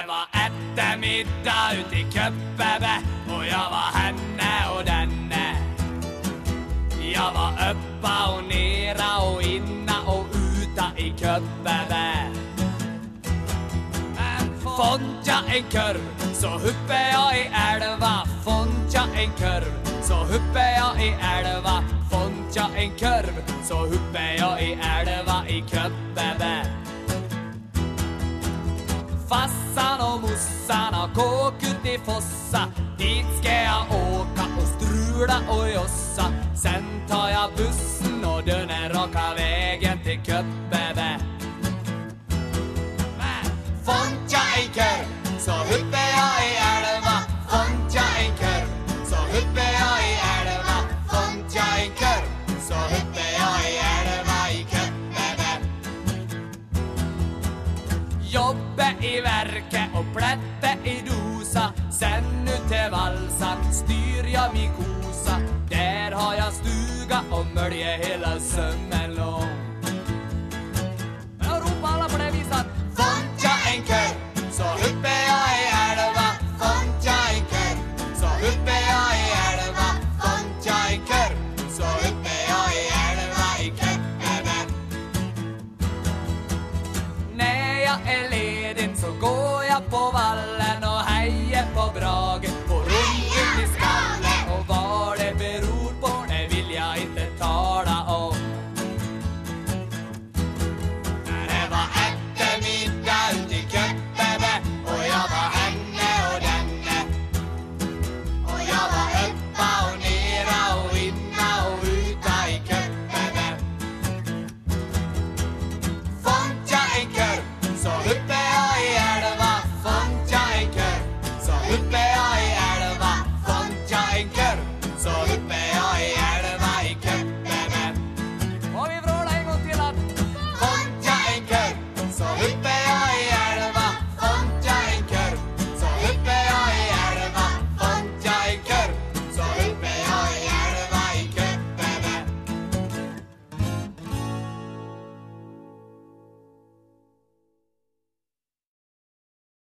Det var eftermiddag ute i Køppebæ, och jag var henne och denne. Jag var uppa och nera och inna och uta i Køppebæ. Fant jag en kurv, så hupper jag i älva. Fant jag en kurv, så hupper jag i älva. Fant jag en kurv, så hupper jag i älva i Køppebæ. Fassa Bussarna, kåk ut i fossa. Dit ska jag åka och strula och jossa. Sen tar jag bussen och den är raka vägen till Köppäbä Fontja jag en kurv så hupper Jobbe i verket och plätte i dosa. Sen ut till valsa styr jag min kosa Där har jag stuga och mölje hela sömmen lång jag är ledig så går jag på vallen och hejar på Brage. Goodbye.